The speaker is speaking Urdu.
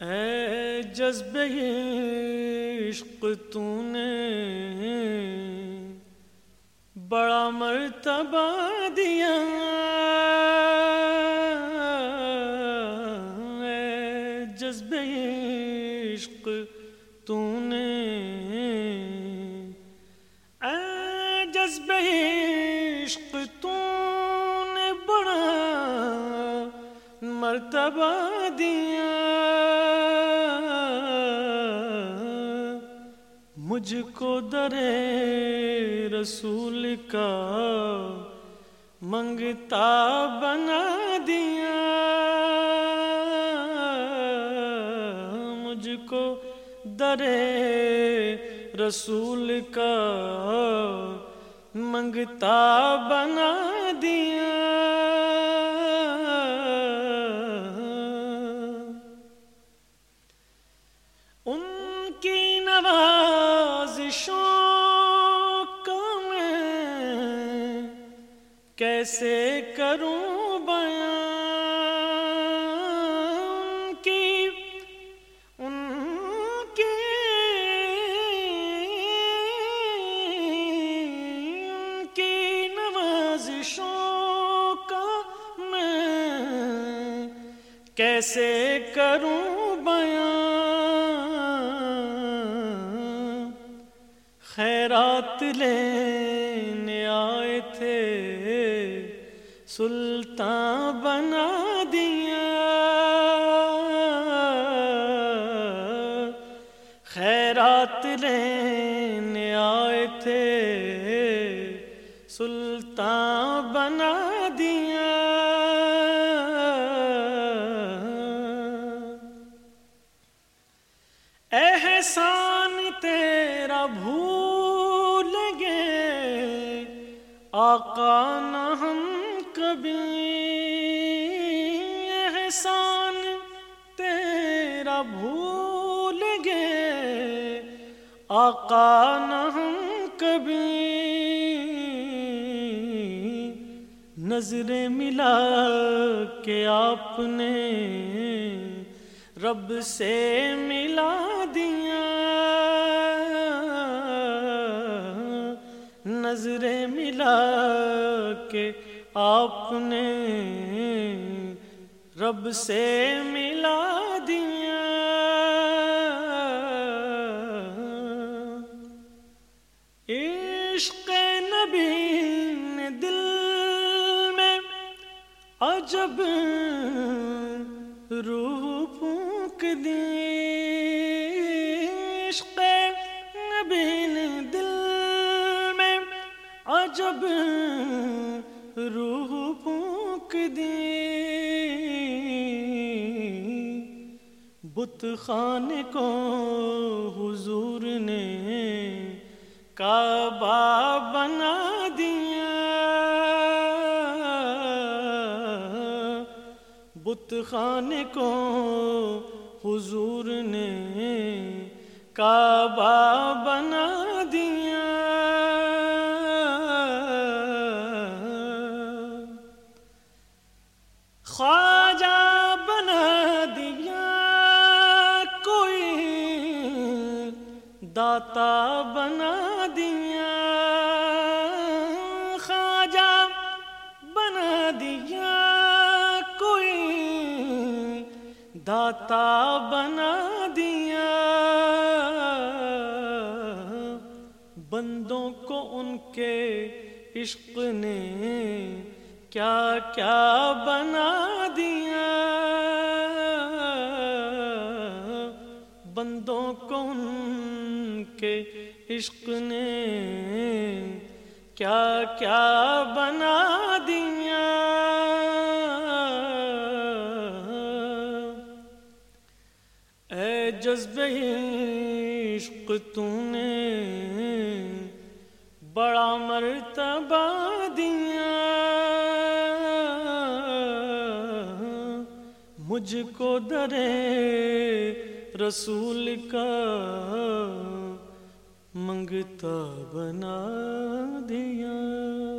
اے جذب عشق تو نے بڑا مرتبہ دیا۔ اے جذب عشق تو نے اے جذب عشق تو نے بڑا مرتبہ دیا۔ مجھ کو در رسول کا منگتا بنا دیا۔ مجھ کو در رسول کا منگتا بنا دیا۔ کیسے کروں بیان کی؟ ان کی ان کی نوازشوں کا میں کیسے کروں بیان؟ خیرات لینے آئے تھے سلطان بنا دیا۔ خیرات لینے آئے تھے، سلطان بنا دیا۔ احسان تیرا بھول گے آقا نہ کبھی احسان تیرا بھول گے آقا نہ ہم کبھی نظریں ملا کے آپ نے رب سے ملا دیا۔ نظریں ملا کے آپ نے رب سے ملا دیا۔ عشق نبی نے دل میں عجب روح پھونک دی۔ عشق نبی نے دل میں عجب روح پھونک دی بت خان کو حضور نے کعبہ بنا دیا۔ بت خان کو حضور نے کعبہ بنا داتا بنا دیا۔ خواجہ بنا دیا۔ کوئی داتا بنا دیا۔ بندوں کو ان کے عشق نے کیا کیا بنا دیا۔ بندوں کو ان کے عشق نے کیا کیا بنا دیا۔ اے جذب عشق تو نے بڑا مرتبہ دیا۔ مجھ کو درے رسول کا منگتا بنا دیا۔